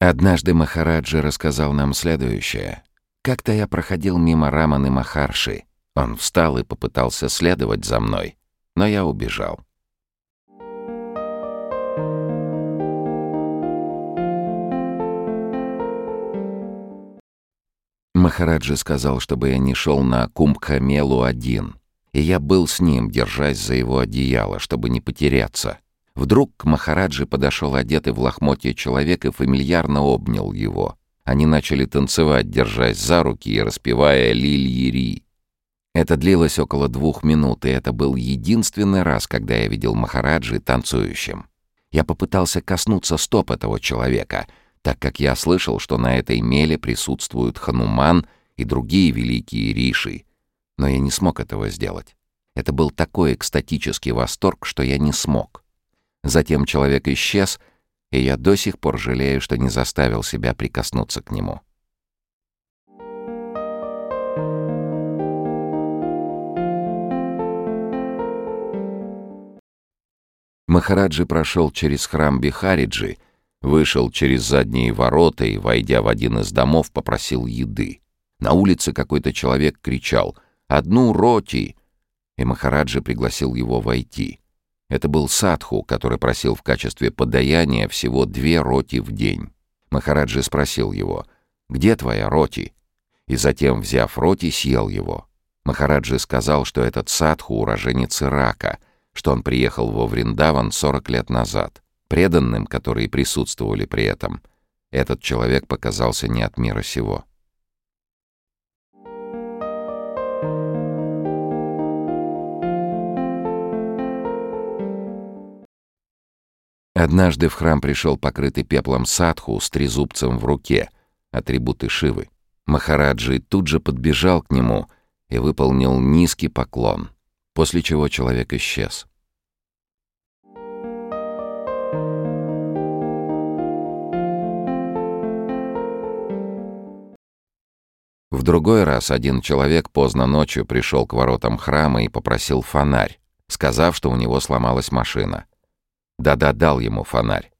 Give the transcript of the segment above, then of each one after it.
Однажды Махараджи рассказал нам следующее. Как-то я проходил мимо Раманы Махарши. Он встал и попытался следовать за мной, но я убежал. Махараджи сказал, чтобы я не шел на Кумбхамелу один, и я был с ним, держась за его одеяло, чтобы не потеряться. Вдруг к Махараджи подошел одетый в лохмотье человек и фамильярно обнял его. Они начали танцевать, держась за руки и распевая «Лиль-Яри». Это длилось около двух минут, и это был единственный раз, когда я видел Махараджи танцующим. Я попытался коснуться стоп этого человека, так как я слышал, что на этой меле присутствуют Хануман и другие великие риши, но я не смог этого сделать. Это был такой экстатический восторг, что я не смог. Затем человек исчез, и я до сих пор жалею, что не заставил себя прикоснуться к нему. Махараджи прошел через храм Бихариджи, вышел через задние ворота и, войдя в один из домов, попросил еды. На улице какой-то человек кричал «Одну роти!» и Махараджи пригласил его войти. Это был садху, который просил в качестве подаяния всего две роти в день. Махараджи спросил его, «Где твоя роти?» И затем, взяв роти, съел его. Махараджи сказал, что этот садху уроженец Ирака, что он приехал во Вриндаван 40 лет назад. Преданным, которые присутствовали при этом, этот человек показался не от мира сего. Однажды в храм пришел покрытый пеплом садху с трезубцем в руке, атрибуты Шивы. Махараджи тут же подбежал к нему и выполнил низкий поклон, после чего человек исчез. В другой раз один человек поздно ночью пришел к воротам храма и попросил фонарь, сказав, что у него сломалась машина. Да-да, дал ему фонарь.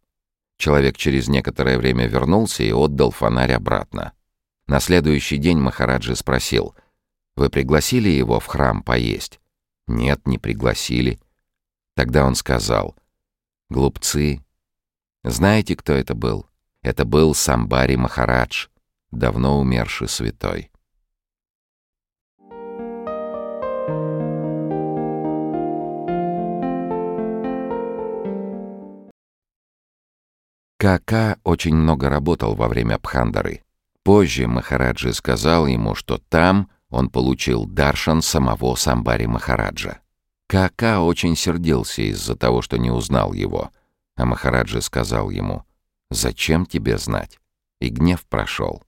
Человек через некоторое время вернулся и отдал фонарь обратно. На следующий день Махараджи спросил, «Вы пригласили его в храм поесть?» «Нет, не пригласили». Тогда он сказал, «Глупцы, знаете, кто это был? Это был Самбари Махарадж, давно умерший святой». Кака очень много работал во время Пхандары. Позже Махараджи сказал ему, что там он получил даршан самого Самбари Махараджа. Кака очень сердился из-за того, что не узнал его, а Махараджи сказал ему «Зачем тебе знать?» И гнев прошел.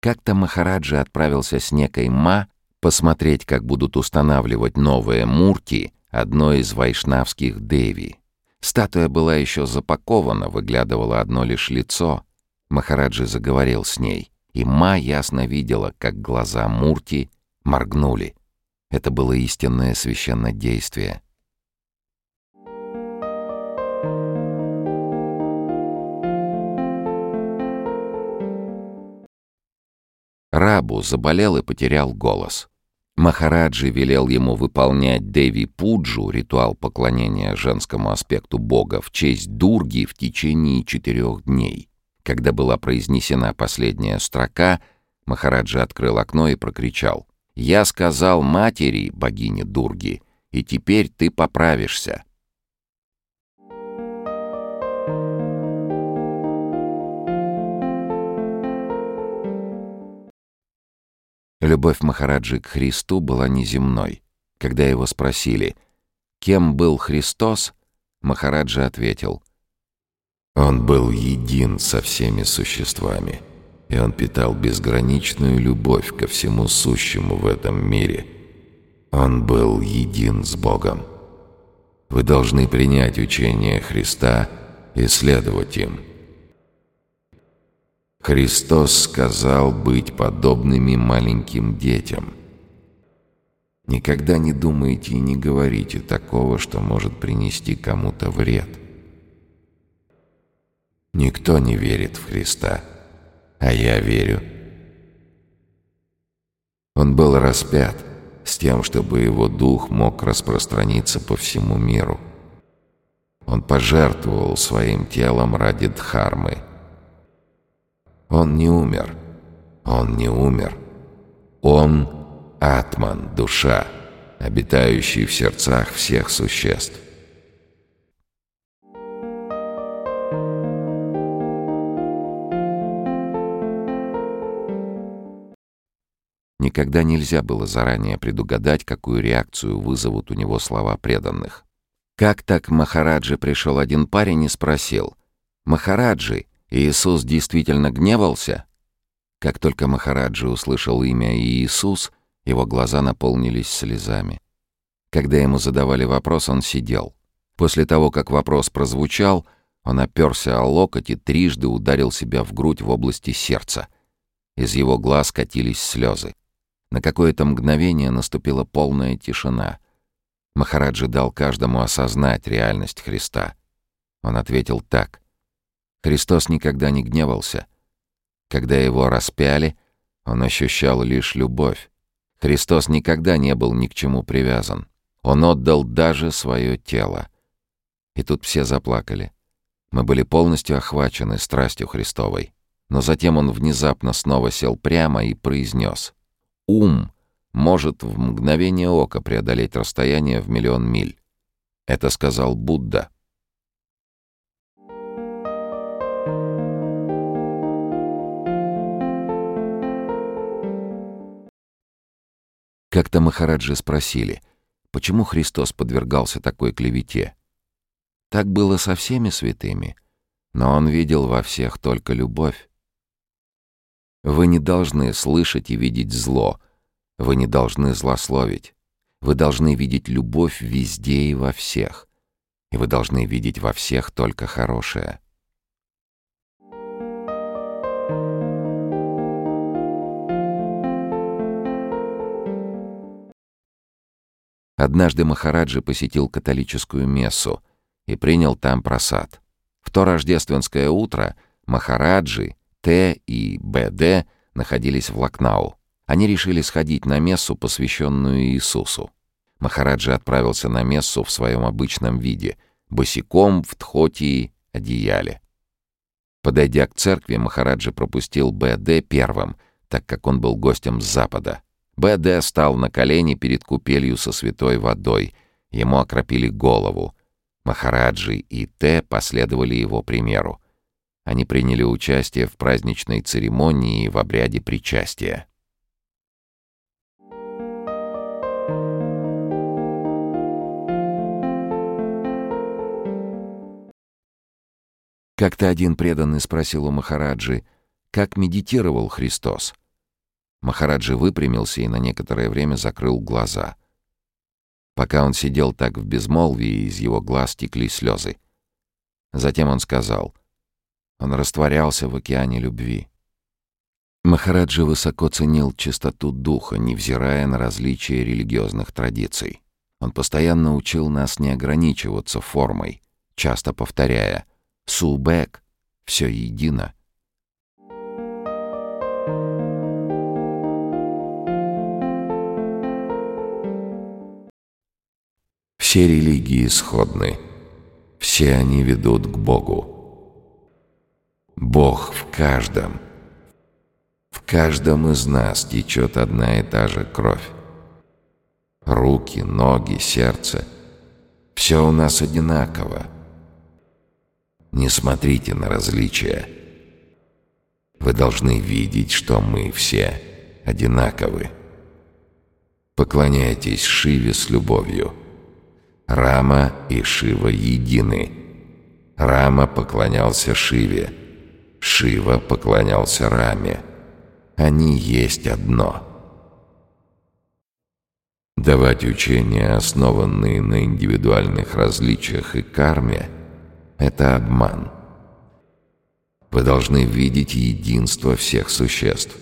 Как-то Махараджи отправился с некой Ма посмотреть, как будут устанавливать новые мурти одной из вайшнавских деви. Статуя была еще запакована, выглядывало одно лишь лицо. Махараджи заговорил с ней, и Ма ясно видела, как глаза Мурти моргнули. Это было истинное священное действие. Рабу заболел и потерял голос. Махараджи велел ему выполнять Деви Пуджу, ритуал поклонения женскому аспекту бога, в честь Дурги в течение четырех дней. Когда была произнесена последняя строка, Махараджи открыл окно и прокричал «Я сказал матери, богине Дурги, и теперь ты поправишься». Любовь Махараджи к Христу была неземной. Когда его спросили, кем был Христос, Махараджа ответил, «Он был един со всеми существами, и он питал безграничную любовь ко всему сущему в этом мире. Он был един с Богом. Вы должны принять учение Христа и следовать им». Христос сказал быть подобными маленьким детям. Никогда не думайте и не говорите такого, что может принести кому-то вред. Никто не верит в Христа, а я верю. Он был распят с тем, чтобы его дух мог распространиться по всему миру. Он пожертвовал своим телом ради Дхармы. Он не умер. Он не умер. Он — Атман, душа, обитающий в сердцах всех существ. Никогда нельзя было заранее предугадать, какую реакцию вызовут у него слова преданных. Как так Махараджи пришел один парень и спросил, «Махараджи, Иисус действительно гневался?» Как только Махараджи услышал имя Иисус, его глаза наполнились слезами. Когда ему задавали вопрос, он сидел. После того, как вопрос прозвучал, он оперся о локоть и трижды ударил себя в грудь в области сердца. Из его глаз катились слезы. На какое-то мгновение наступила полная тишина. Махараджи дал каждому осознать реальность Христа. Он ответил так. Христос никогда не гневался. Когда его распяли, он ощущал лишь любовь. Христос никогда не был ни к чему привязан. Он отдал даже свое тело. И тут все заплакали. Мы были полностью охвачены страстью Христовой. Но затем он внезапно снова сел прямо и произнес — ум может в мгновение ока преодолеть расстояние в миллион миль. Это сказал Будда. Как-то Махараджи спросили, почему Христос подвергался такой клевете. Так было со всеми святыми, но он видел во всех только любовь. Вы не должны слышать и видеть зло. Вы не должны злословить. Вы должны видеть любовь везде и во всех. И вы должны видеть во всех только хорошее. Однажды Махараджи посетил католическую мессу и принял там просад. В то рождественское утро Махараджи Т и БД находились в Лакнау. Они решили сходить на мессу, посвященную Иисусу. Махараджи отправился на мессу в своем обычном виде, босиком в тхотии одеяле. Подойдя к церкви, Махараджи пропустил БД первым, так как он был гостем с запада. БД стал на колени перед купелью со святой водой. Ему окропили голову. Махараджи и Т последовали его примеру. Они приняли участие в праздничной церемонии и в обряде причастия. Как-то один преданный спросил у Махараджи, как медитировал Христос. Махараджи выпрямился и на некоторое время закрыл глаза. Пока он сидел так в безмолвии, из его глаз текли слезы. Затем он сказал — он растворялся в океане любви. Махараджа высоко ценил чистоту духа, невзирая на различия религиозных традиций. Он постоянно учил нас не ограничиваться формой, часто повторяя «Сулбек» — «все едино». Все религии сходны. Все они ведут к Богу. Бог в каждом. В каждом из нас течет одна и та же кровь. Руки, ноги, сердце. Все у нас одинаково. Не смотрите на различия. Вы должны видеть, что мы все одинаковы. Поклоняйтесь Шиве с любовью. Рама и Шива едины. Рама поклонялся Шиве. Шива поклонялся Раме. Они есть одно. Давать учения, основанные на индивидуальных различиях и карме, это обман. Вы должны видеть единство всех существ.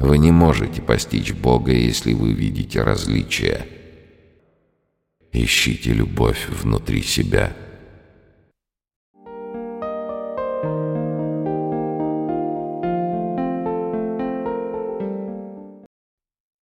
Вы не можете постичь Бога, если вы видите различия. Ищите любовь внутри себя.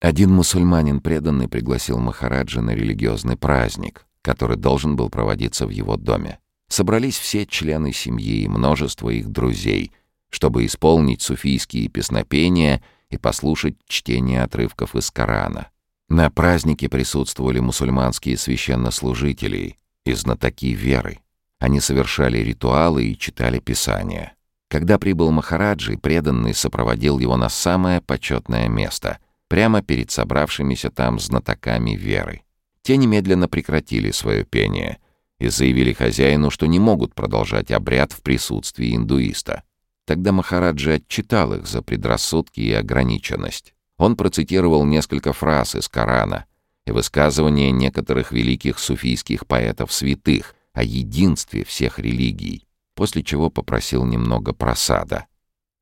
Один мусульманин преданный пригласил Махараджа на религиозный праздник, который должен был проводиться в его доме. Собрались все члены семьи и множество их друзей, чтобы исполнить суфийские песнопения и послушать чтение отрывков из Корана. На празднике присутствовали мусульманские священнослужители и знатоки веры. Они совершали ритуалы и читали Писания. Когда прибыл Махараджи, преданный сопроводил его на самое почетное место, прямо перед собравшимися там знатоками веры. Те немедленно прекратили свое пение и заявили хозяину, что не могут продолжать обряд в присутствии индуиста. Тогда Махараджи отчитал их за предрассудки и ограниченность. Он процитировал несколько фраз из Корана и высказывания некоторых великих суфийских поэтов-святых о единстве всех религий, после чего попросил немного просада.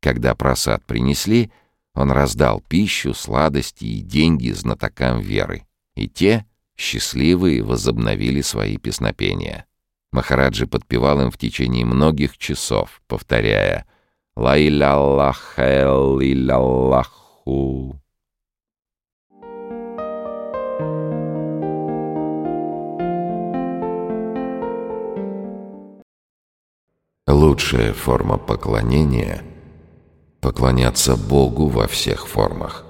Когда просад принесли, он раздал пищу, сладости и деньги знатокам веры, и те, счастливые, возобновили свои песнопения. Махараджи подпевал им в течение многих часов, повторяя «Ла-иляллах-эл-иляллаху». Лучшая форма поклонения — поклоняться Богу во всех формах.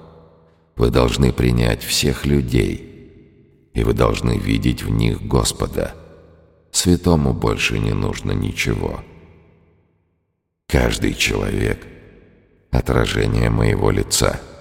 Вы должны принять всех людей, и вы должны видеть в них Господа. Святому больше не нужно ничего. Каждый человек — отражение моего лица —